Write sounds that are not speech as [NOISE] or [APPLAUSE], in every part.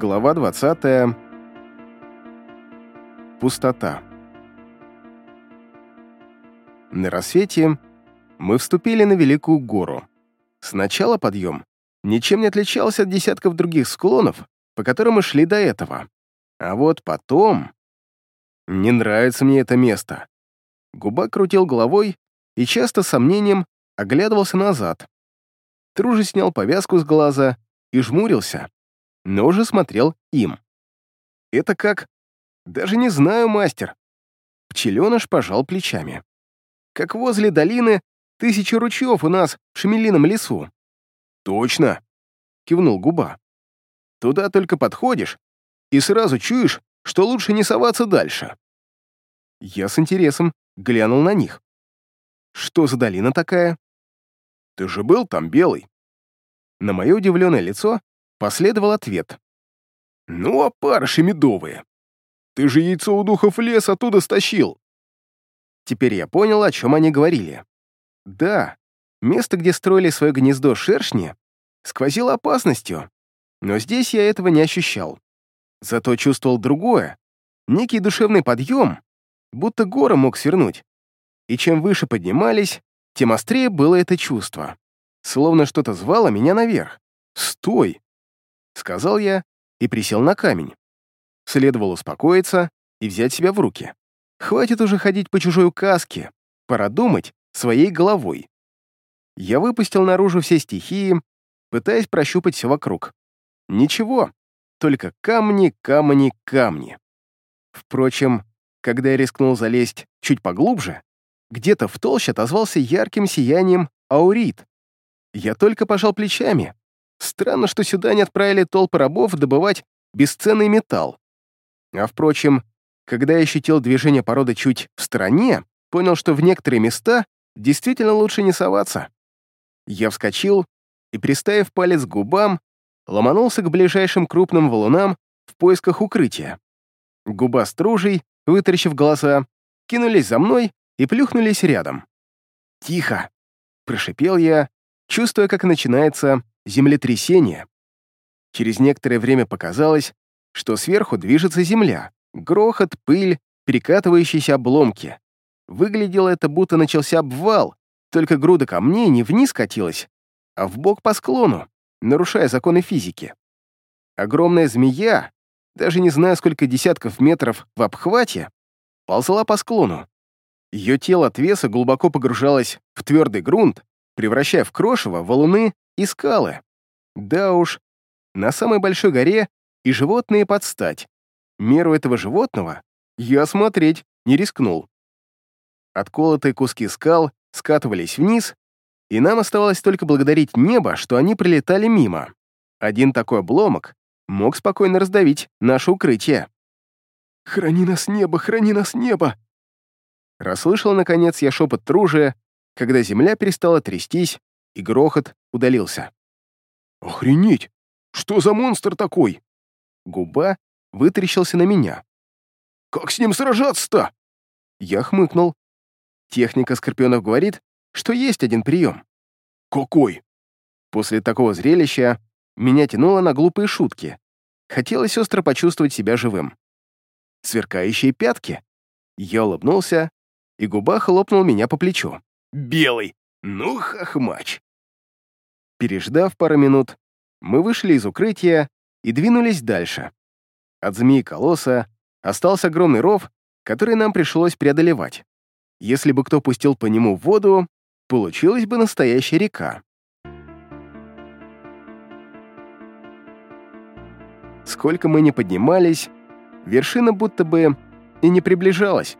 Глава 20. Пустота. На рассвете мы вступили на Великую гору. Сначала подъем ничем не отличался от десятков других склонов, по которым мы шли до этого. А вот потом... Не нравится мне это место. Губа крутил головой и часто с сомнением оглядывался назад. Тружи снял повязку с глаза и жмурился, но уже смотрел им. «Это как? Даже не знаю, мастер». Пчеленыш пожал плечами. «Как возле долины тысячи ручьев у нас в Шемелином лесу». «Точно», — кивнул губа. «Туда только подходишь и сразу чуешь, что лучше не соваться дальше». Я с интересом глянул на них. «Что за долина такая?» «Ты же был там, Белый?» На мое удивленное лицо Последовал ответ. «Ну, а парши медовые! Ты же яйцо у духов лес оттуда стащил!» Теперь я понял, о чем они говорили. Да, место, где строили свое гнездо шершни, сквозило опасностью, но здесь я этого не ощущал. Зато чувствовал другое, некий душевный подъем, будто гора мог свернуть. И чем выше поднимались, тем острее было это чувство. Словно что-то звало меня наверх. «Стой! — сказал я и присел на камень. Следовало успокоиться и взять себя в руки. Хватит уже ходить по чужой указке, пора думать своей головой. Я выпустил наружу все стихии, пытаясь прощупать все вокруг. Ничего, только камни, камни, камни. Впрочем, когда я рискнул залезть чуть поглубже, где-то в толще отозвался ярким сиянием аурит. Я только пожал плечами, Странно, что сюда не отправили толпы рабов добывать бесценный металл. А впрочем, когда я ощутил движение породы чуть в стороне, понял, что в некоторые места действительно лучше не соваться. Я вскочил и, приставив палец к губам, ломанулся к ближайшим крупным валунам в поисках укрытия. Губа стружей, вытаращив глаза, кинулись за мной и плюхнулись рядом. «Тихо!» — прошипел я, чувствуя, как начинается землетрясение. Через некоторое время показалось, что сверху движется земля, грохот, пыль, перекатывающиеся обломки. Выглядело это, будто начался обвал, только груда камней не вниз катилась, а в бок по склону, нарушая законы физики. Огромная змея, даже не знаю, сколько десятков метров в обхвате, ползла по склону. Ее тело от веса глубоко погружалось в твердый грунт, превращая в крошево валуны и скалы. Да уж, на самой большой горе и животные подстать. Меру этого животного я смотреть не рискнул. Отколотые куски скал скатывались вниз, и нам оставалось только благодарить небо, что они прилетали мимо. Один такой обломок мог спокойно раздавить наше укрытие. «Храни нас небо, храни нас небо!» Расслышал, наконец, я шепот тружия, когда земля перестала трястись, и грохот удалился. «Охренеть! Что за монстр такой?» Губа вытрящился на меня. «Как с ним сражаться-то?» Я хмыкнул. Техника Скорпионов говорит, что есть один прием. «Какой?» После такого зрелища меня тянуло на глупые шутки. Хотелось остро почувствовать себя живым. Сверкающие пятки. Я улыбнулся, и губа хлопнул меня по плечу. «Белый! Ну, хохмач!» Переждав пару минут, мы вышли из укрытия и двинулись дальше. От змеи колосса остался огромный ров, который нам пришлось преодолевать. Если бы кто пустил по нему воду, получилась бы настоящая река. Сколько мы ни поднимались, вершина будто бы и не приближалась.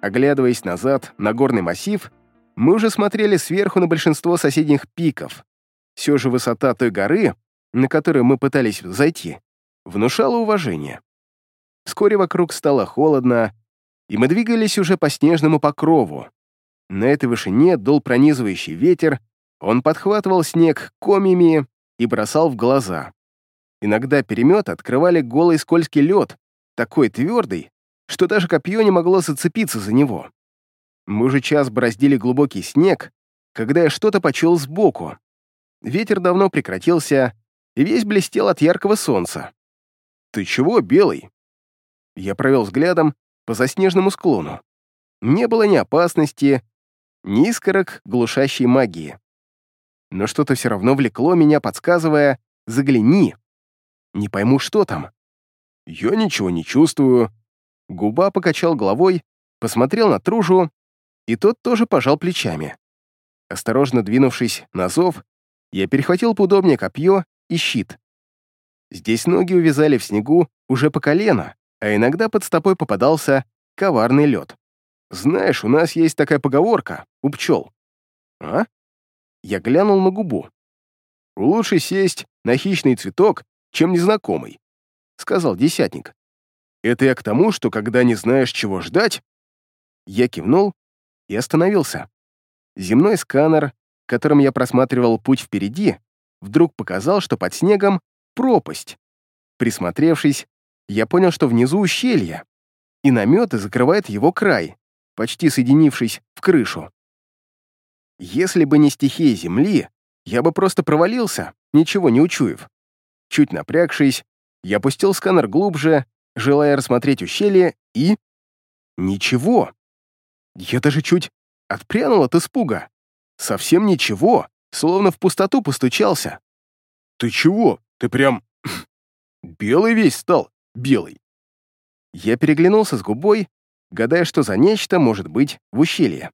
Оглядываясь назад на горный массив, мы уже смотрели сверху на большинство соседних пиков. Все же высота той горы, на которую мы пытались зайти, внушала уважение. Вскоре вокруг стало холодно, и мы двигались уже по снежному покрову. На этой вышине дул пронизывающий ветер, он подхватывал снег комьями и бросал в глаза. Иногда переметы открывали голый скользкий лед, такой твердый, что даже копье не могло зацепиться за него. Мы уже час бороздили глубокий снег, когда я что-то почел сбоку. Ветер давно прекратился, и весь блестел от яркого солнца. «Ты чего, белый?» Я провел взглядом по заснеженному склону. Не было ни опасности, ни искорок глушащей магии. Но что-то все равно влекло меня, подсказывая «загляни». Не пойму, что там. Я ничего не чувствую. Губа покачал головой, посмотрел на Тружу, и тот тоже пожал плечами. Осторожно двинувшись на зов, я перехватил поудобнее копье и щит. Здесь ноги увязали в снегу уже по колено, а иногда под стопой попадался коварный лед. Знаешь, у нас есть такая поговорка у пчел. А? Я глянул на губу. Лучше сесть на хищный цветок, чем незнакомый, сказал десятник. Это я к тому, что когда не знаешь, чего ждать... Я кивнул и остановился. Земной сканер, которым я просматривал путь впереди, вдруг показал, что под снегом пропасть. Присмотревшись, я понял, что внизу ущелье, и наметы закрывает его край, почти соединившись в крышу. Если бы не стихия земли, я бы просто провалился, ничего не учуяв. Чуть напрягшись, я пустил сканер глубже, желая рассмотреть ущелье, и... Ничего. Я даже чуть отпрянул от испуга. Совсем ничего, словно в пустоту постучался. «Ты чего? Ты прям... [CLEARS THROAT] белый весь стал, белый». Я переглянулся с губой, гадая, что за нечто может быть в ущелье.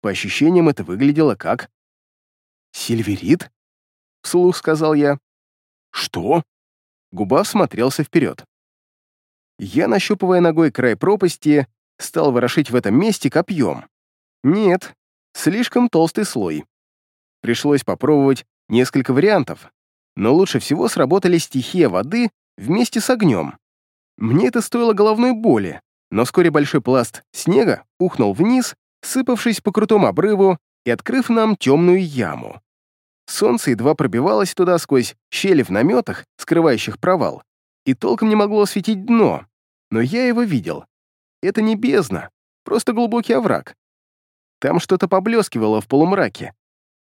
По ощущениям, это выглядело как... «Сильверит?» — вслух сказал я. «Что?» Губа смотрелся вперед. Я, нащупывая ногой край пропасти, стал ворошить в этом месте копьем. Нет, слишком толстый слой. Пришлось попробовать несколько вариантов, но лучше всего сработали стихия воды вместе с огнем. Мне это стоило головной боли, но вскоре большой пласт снега ухнул вниз, сыпавшись по крутому обрыву и открыв нам темную яму. Солнце едва пробивалось туда сквозь щели в наметах, скрывающих провал, и толком не могло осветить дно, но я его видел. Это не бездна, просто глубокий овраг. Там что-то поблескивало в полумраке,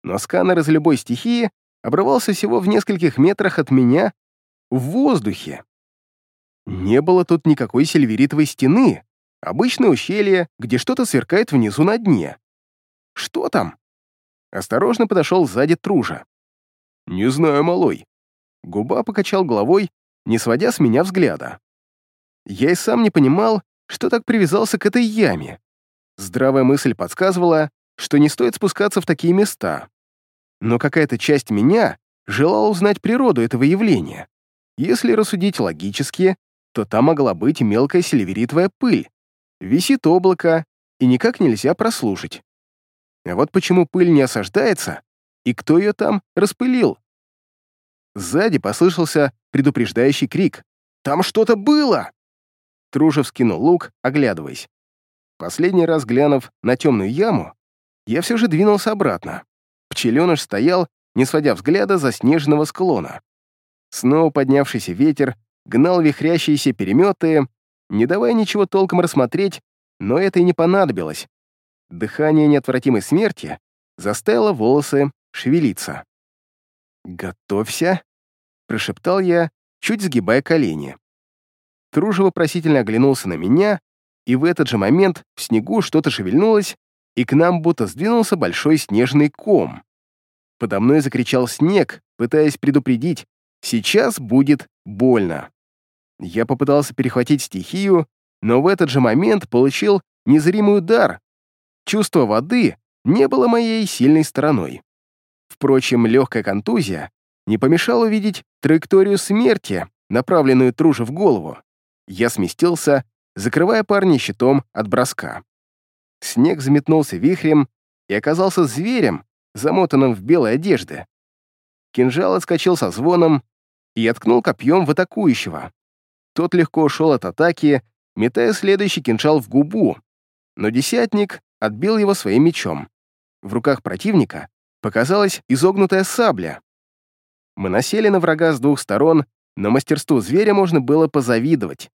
но сканер из любой стихии обрывался всего в нескольких метрах от меня в воздухе. Не было тут никакой сильверитовой стены, обычное ущелье, где что-то сверкает внизу на дне. Что там? Осторожно подошел сзади Тружа. «Не знаю, малой». Губа покачал головой, не сводя с меня взгляда. Я и сам не понимал, что так привязался к этой яме. Здравая мысль подсказывала, что не стоит спускаться в такие места. Но какая-то часть меня желала узнать природу этого явления. Если рассудить логически, то там могла быть мелкая сильверитовая пыль. Висит облако, и никак нельзя прослушать. А вот почему пыль не осаждается, и кто ее там распылил? Сзади послышался предупреждающий крик. «Там что-то было!» Тружев скинул лук, оглядываясь. Последний раз глянув на темную яму, я все же двинулся обратно. Пчеленыш стоял, не сводя взгляда за снежного склона. Снова поднявшийся ветер гнал вихрящиеся переметы, не давая ничего толком рассмотреть, но это и не понадобилось. Дыхание неотвратимой смерти заставило волосы шевелиться. «Готовься», — прошептал я, чуть сгибая колени. Тружево просительно оглянулся на меня, и в этот же момент в снегу что-то шевельнулось, и к нам будто сдвинулся большой снежный ком. Подо мной закричал снег, пытаясь предупредить, сейчас будет больно. Я попытался перехватить стихию, но в этот же момент получил незримый удар, Чувство воды не было моей сильной стороной. Впрочем, легкая контузия не помешала увидеть траекторию смерти, направленную Труже в голову. Я сместился, закрывая парня щитом от броска. Снег заметнулся вихрем и оказался зверем, замотанным в белой одежды. Кинжал отскочил со звоном и откнул копьем в атакующего. Тот легко ушел от атаки, метая следующий кинжал в губу, но десятник отбил его своим мечом. В руках противника показалась изогнутая сабля. Мы насели на врага с двух сторон, но мастерству зверя можно было позавидовать.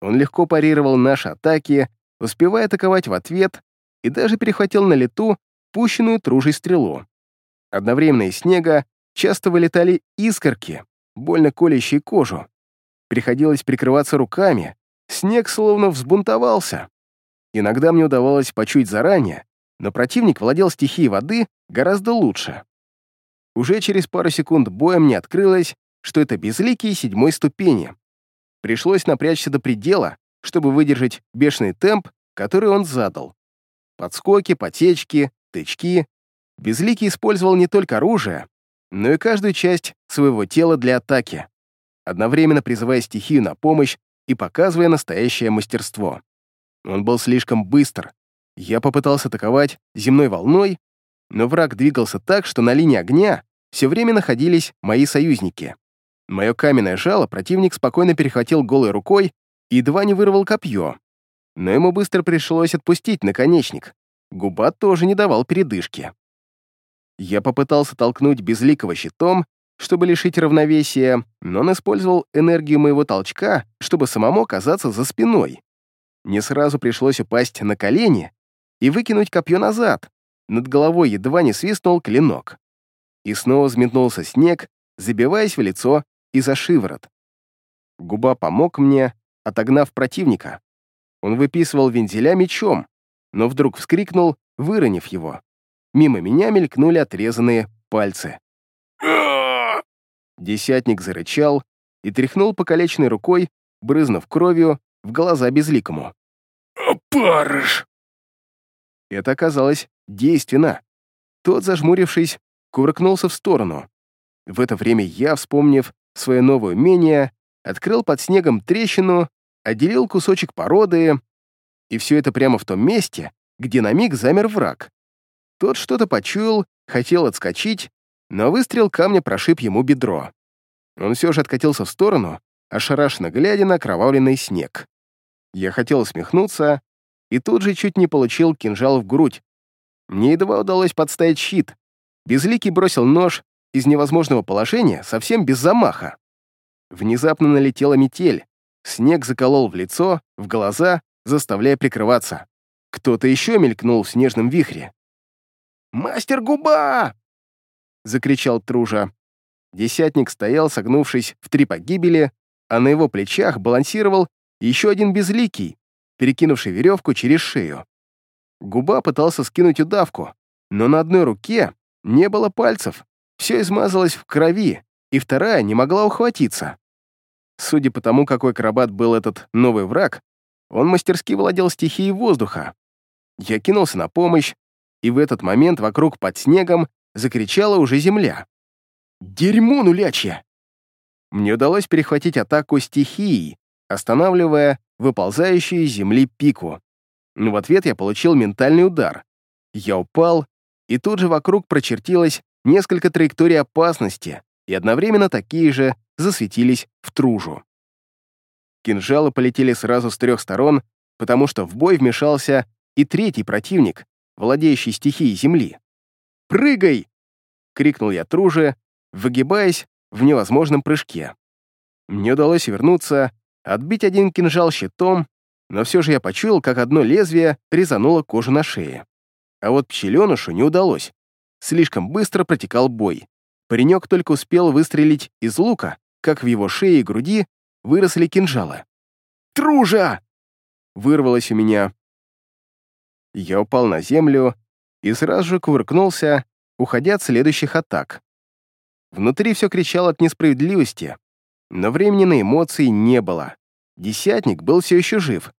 Он легко парировал наши атаки, успевая атаковать в ответ, и даже перехватил на лету пущенную тружей стрелу. Одновременно из снега часто вылетали искорки, больно колящие кожу. приходилось прикрываться руками, снег словно взбунтовался. Иногда мне удавалось почуять заранее, но противник владел стихией воды гораздо лучше. Уже через пару секунд боя мне открылось, что это безликие седьмой ступени. Пришлось напрячься до предела, чтобы выдержать бешеный темп, который он задал. Подскоки, потечки, тычки. Безликий использовал не только оружие, но и каждую часть своего тела для атаки, одновременно призывая стихию на помощь и показывая настоящее мастерство. Он был слишком быстр. Я попытался атаковать земной волной, но враг двигался так, что на линии огня все время находились мои союзники. Мое каменное жало противник спокойно перехватил голой рукой и едва не вырвал копье. Но ему быстро пришлось отпустить наконечник. Губа тоже не давал передышки. Я попытался толкнуть безликого щитом, чтобы лишить равновесия, но он использовал энергию моего толчка, чтобы самому оказаться за спиной. Мне сразу пришлось упасть на колени и выкинуть копье назад. Над головой едва не свистнул клинок. И снова взметнулся снег, забиваясь в лицо и за шиворот. Губа помог мне, отогнав противника. Он выписывал вензеля мечом, но вдруг вскрикнул, выронив его. Мимо меня мелькнули отрезанные пальцы. Десятник зарычал и тряхнул покалеченной рукой, брызнув кровью в глаза безликому. «Опарыш!» Это оказалось действенно. Тот, зажмурившись, кувыркнулся в сторону. В это время я, вспомнив свое новое умение, открыл под снегом трещину, отделил кусочек породы, и все это прямо в том месте, где на миг замер враг. Тот что-то почуял, хотел отскочить, но выстрел камня прошиб ему бедро. Он все же откатился в сторону, ошарашенно глядя на кровавленный снег. Я хотел усмехнуться, и тут же чуть не получил кинжал в грудь. Мне едва удалось подставить щит. Безликий бросил нож из невозможного положения совсем без замаха. Внезапно налетела метель. Снег заколол в лицо, в глаза, заставляя прикрываться. Кто-то еще мелькнул в снежном вихре. «Мастер Губа!» — закричал Тружа. Десятник стоял, согнувшись в три погибели, а на его плечах балансировал еще один безликий, перекинувший веревку через шею. Губа пытался скинуть удавку, но на одной руке не было пальцев, все измазалось в крови, и вторая не могла ухватиться. Судя по тому, какой акробат был этот новый враг, он мастерски владел стихией воздуха. Я кинулся на помощь, и в этот момент вокруг под снегом закричала уже земля. «Дерьмо нулячье!» Мне удалось перехватить атаку стихии, останавливая выползающую из земли пику. Но в ответ я получил ментальный удар. Я упал, и тут же вокруг прочертилось несколько траекторий опасности, и одновременно такие же засветились в тружу. Кинжалы полетели сразу с трех сторон, потому что в бой вмешался и третий противник, владеющий стихией земли. «Прыгай!» — крикнул я труже, выгибаясь в невозможном прыжке. Мне удалось вернуться, отбить один кинжал щитом, но все же я почуял, как одно лезвие резануло кожу на шее. А вот пчеленышу не удалось. Слишком быстро протекал бой. Паренек только успел выстрелить из лука, как в его шее и груди выросли кинжалы. «Тружа!» — вырвалось у меня. Я упал на землю и сразу же кувыркнулся, уходя от следующих атак. Внутри все кричало от несправедливости, но времени на эмоции не было. Десятник был все еще жив.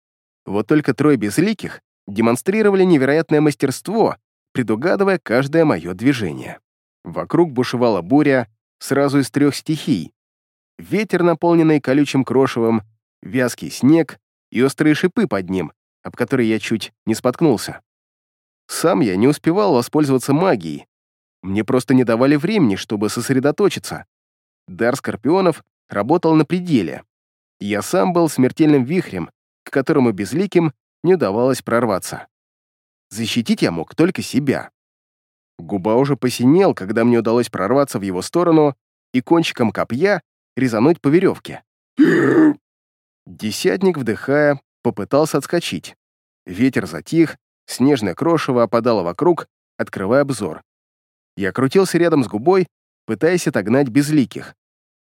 Вот только трое безликих демонстрировали невероятное мастерство, предугадывая каждое мое движение. Вокруг бушевала буря сразу из трех стихий. Ветер, наполненный колючим крошевом, вязкий снег и острые шипы под ним, об которые я чуть не споткнулся. Сам я не успевал воспользоваться магией. Мне просто не давали времени, чтобы сосредоточиться. Дар скорпионов работал на пределе. Я сам был смертельным вихрем, к которому безликим не удавалось прорваться. Защитить я мог только себя. Губа уже посинел, когда мне удалось прорваться в его сторону и кончиком копья резануть по веревке. Десятник, вдыхая, попытался отскочить. Ветер затих, снежное крошево опадало вокруг, открывая обзор. Я крутился рядом с губой, пытаясь отогнать безликих.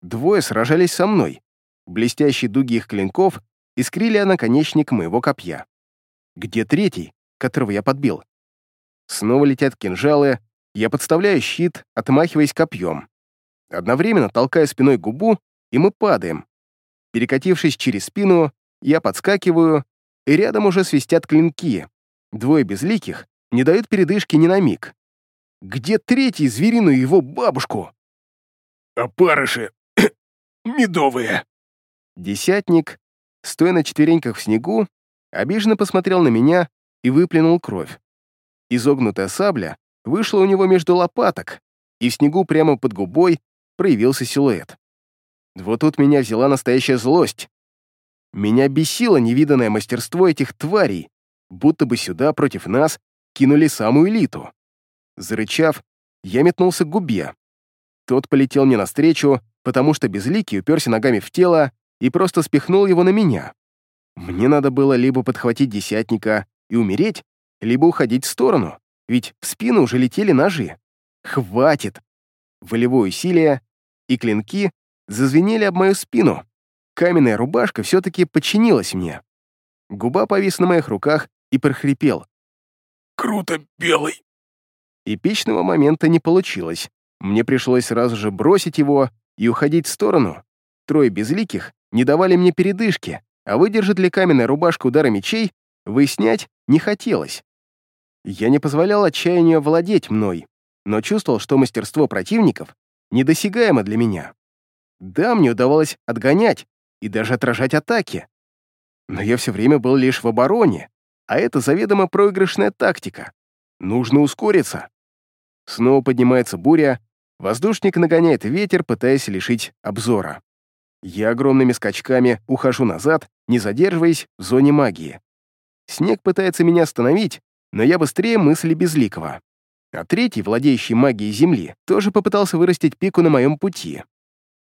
Двое сражались со мной. Блестящие дуги их клинков искрили наконечник моего копья. Где третий, которого я подбил? Снова летят кинжалы, я подставляю щит, отмахиваясь копьем. Одновременно толкаю спиной губу, и мы падаем. Перекатившись через спину, я подскакиваю, и рядом уже свистят клинки. Двое безликих не дают передышки ни на миг. Где третий зверину и его бабушку? Опарыши! [COUGHS] Медовые! Десятник, стоя на четвереньках в снегу, обиженно посмотрел на меня и выплюнул кровь. Изогнутая сабля вышла у него между лопаток, и в снегу прямо под губой проявился силуэт. Вот тут меня взяла настоящая злость. Меня бесило невиданное мастерство этих тварей, будто бы сюда против нас кинули самую элиту. Зарычав, я метнулся к губе. Тот полетел мне навстречу, потому что безликий уперся ногами в тело и просто спихнул его на меня. Мне надо было либо подхватить десятника и умереть, либо уходить в сторону, ведь в спину уже летели ножи. Хватит! Волевое усилие, и клинки зазвенели об мою спину. Каменная рубашка все-таки подчинилась мне. Губа повис на моих руках и прохрипел. «Круто, белый!» Эпичного момента не получилось. Мне пришлось сразу же бросить его и уходить в сторону. Трое безликих не давали мне передышки, а выдержать ли каменная рубашка удара мечей, выяснять не хотелось. Я не позволял отчаянию владеть мной, но чувствовал, что мастерство противников недосягаемо для меня. Да, мне удавалось отгонять и даже отражать атаки. Но я все время был лишь в обороне, а это заведомо проигрышная тактика. Нужно ускориться. Снова поднимается буря, воздушник нагоняет ветер, пытаясь лишить обзора. Я огромными скачками ухожу назад, не задерживаясь в зоне магии. Снег пытается меня остановить, но я быстрее мысли Безликого. А третий, владеющий магией Земли, тоже попытался вырастить пику на моем пути.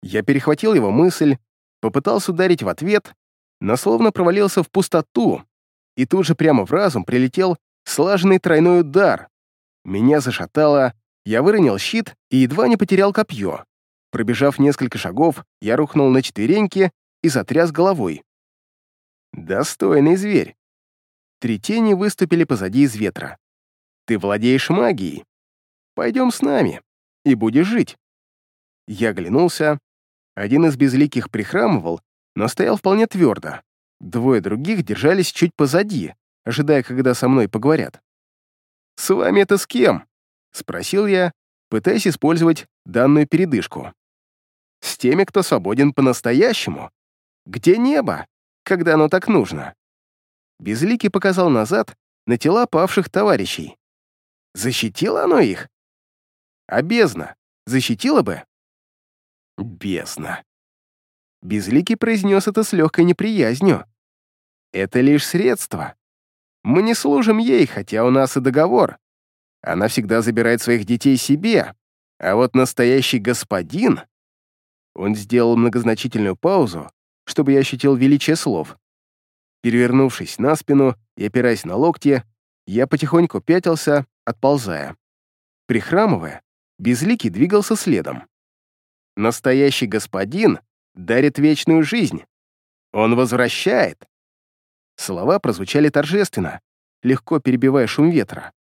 Я перехватил его мысль, попытался ударить в ответ, но словно провалился в пустоту, и тут же прямо в разум прилетел слаженный тройной удар. Меня зашатало, я выронил щит и едва не потерял копье. Пробежав несколько шагов, я рухнул на четвереньки и затряс головой. Достойный зверь. Три тени выступили позади из ветра. Ты владеешь магией. Пойдем с нами, и будешь жить. Я оглянулся. Один из безликих прихрамывал, но стоял вполне твердо. Двое других держались чуть позади, ожидая, когда со мной поговорят. «С вами это с кем?» — спросил я, пытаясь использовать данную передышку. «С теми, кто свободен по-настоящему. Где небо, когда оно так нужно?» Безликий показал назад на тела павших товарищей. Защитило оно их? А бездна защитила бы? Бездна. Безликий произнес это с легкой неприязнью. Это лишь средство. Мы не служим ей, хотя у нас и договор. Она всегда забирает своих детей себе, а вот настоящий господин... Он сделал многозначительную паузу, чтобы я ощутил величие слов. Перевернувшись на спину и опираясь на локти, я потихоньку пятился, отползая. Прихрамывая, Безликий двигался следом. Настоящий господин дарит вечную жизнь. Он возвращает. Слова прозвучали торжественно, легко перебивая шум ветра.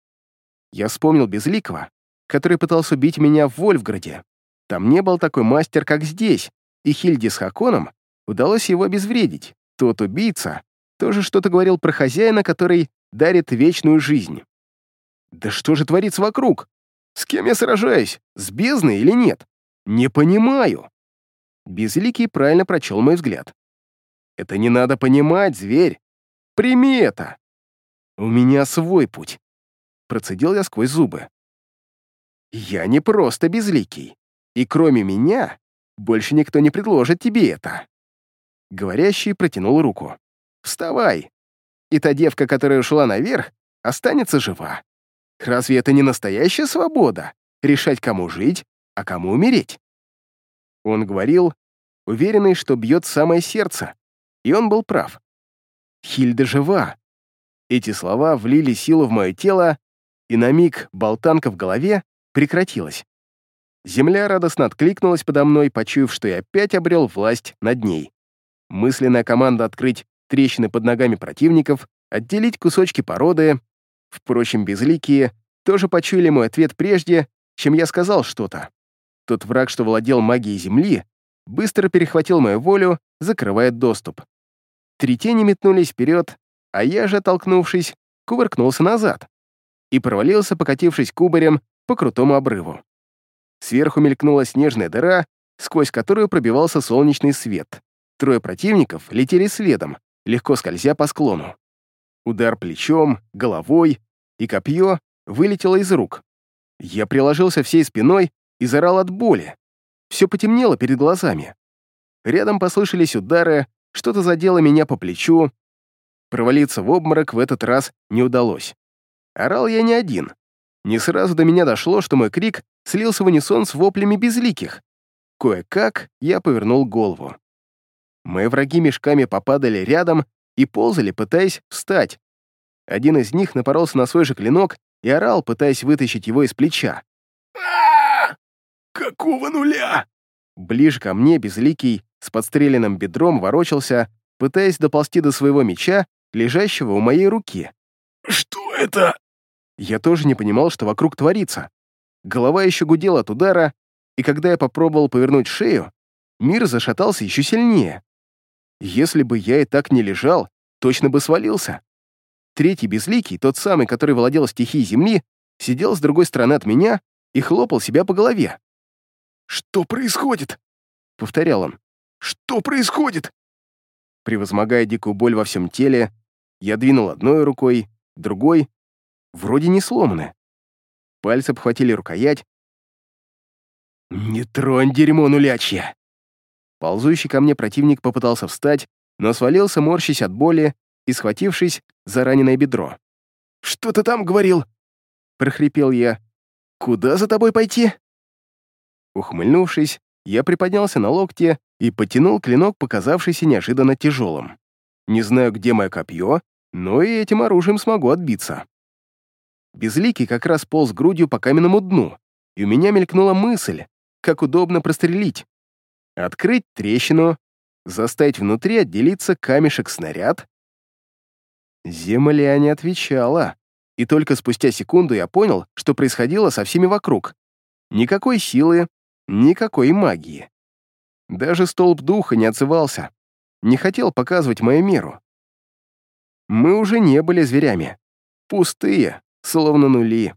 Я вспомнил Безликого, который пытался убить меня в Вольфграде. Там не был такой мастер, как здесь, и Хильде с Хаконом удалось его обезвредить. Тот убийца тоже что-то говорил про хозяина, который дарит вечную жизнь. Да что же творится вокруг? С кем я сражаюсь? С бездной или нет? Не понимаю. Безликий правильно прочел мой взгляд. Это не надо понимать, зверь. Прими это. У меня свой путь. Процедил я сквозь зубы. Я не просто безликий. И кроме меня, больше никто не предложит тебе это. Говорящий протянул руку. Вставай. И та девка, которая ушла наверх, останется жива. Разве это не настоящая свобода? Решать, кому жить, а кому умереть? Он говорил, уверенный, что бьет самое сердце, и он был прав. Хильда жива. Эти слова влили силу в мое тело, и на миг болтанка в голове прекратилась. Земля радостно откликнулась подо мной, почуяв, что я опять обрел власть над ней. мысленная команда открыть трещины под ногами противников, отделить кусочки породы. Впрочем, безликие тоже почуяли мой ответ прежде, чем я сказал что-то. Тот враг, что владел магией Земли, быстро перехватил мою волю, закрывая доступ. Три тени метнулись вперед, а я же, оттолкнувшись, кувыркнулся назад и провалился, покатившись кубарем по крутому обрыву. Сверху мелькнула снежная дыра, сквозь которую пробивался солнечный свет. Трое противников летели следом, легко скользя по склону. Удар плечом, головой, и копье вылетело из рук. Я приложился всей спиной и зарал от боли. Все потемнело перед глазами. Рядом послышались удары, что-то задело меня по плечу. Провалиться в обморок в этот раз не удалось. Орал я не один. Не сразу до меня дошло, что мой крик слился в унисон с воплями безликих. Кое-как я повернул голову. Мои враги мешками попадали рядом и ползали, пытаясь встать. Один из них напоролся на свой же клинок и орал, пытаясь вытащить его из плеча. а Какого нуля?» Ближе ко мне, безликий, с подстреленным бедром ворочался, пытаясь доползти до своего меча, лежащего у моей руки. «Что это?» Я тоже не понимал, что вокруг творится. Голова еще гудела от удара, и когда я попробовал повернуть шею, мир зашатался еще сильнее. Если бы я и так не лежал, точно бы свалился. Третий безликий, тот самый, который владел стихией земли, сидел с другой стороны от меня и хлопал себя по голове. «Что происходит?» — повторял он. «Что происходит?» Превозмогая дикую боль во всем теле, я двинул одной рукой, другой, вроде не сломаны. Пальцы обхватили рукоять. «Не тронь дерьмо нулячье!» Ползущий ко мне противник попытался встать, но свалился, морщись от боли и схватившись за раненое бедро. «Что ты там говорил?» — прохрипел я. «Куда за тобой пойти?» Ухмыльнувшись, я приподнялся на локте и потянул клинок, показавшийся неожиданно тяжелым. Не знаю, где мое копье, но и этим оружием смогу отбиться. Безликий как раз полз грудью по каменному дну, и у меня мелькнула мысль, как удобно прострелить. Открыть трещину, заставить внутри отделиться камешек-снаряд. Земля не отвечала, и только спустя секунду я понял, что происходило со всеми вокруг. Никакой силы, никакой магии. Даже столб духа не отзывался, не хотел показывать мою меру. Мы уже не были зверями. Пустые, словно нули.